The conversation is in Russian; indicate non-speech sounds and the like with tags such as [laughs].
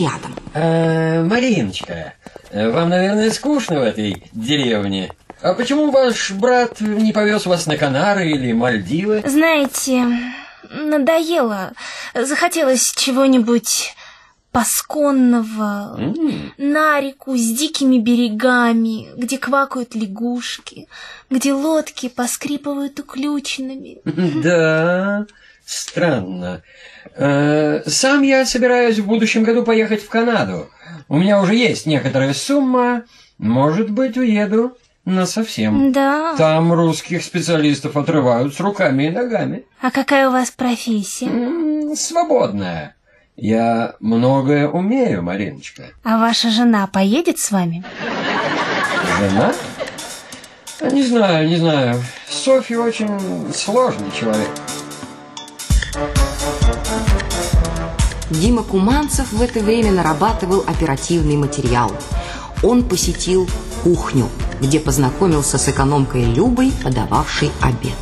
рядом. Э, Мариночка, вам, наверное, скучно в этой деревне. А почему ваш брат не повез вас на Канары или Мальдивы? Знаете, надоело. Захотелось чего-нибудь пасконного, М, на реку с дикими берегами, где квакают лягушки, где лодки поскрипывают уключенными. [laughs] Да, странно. Э, Сам я собираюсь в будущем году поехать в Канаду. У меня уже есть некоторая сумма. Может быть, уеду насовсем. Да. Там русских специалистов отрывают с руками и ногами. А какая у вас профессия? М, Свободная. Я многое умею, Мариночка. А ваша жена поедет с вами? Жена? Не знаю, не знаю. Софья очень сложный человек. Дима Куманцев в это время нарабатывал оперативный материал. Он посетил кухню, где познакомился с экономкой Любой, подававшей обед.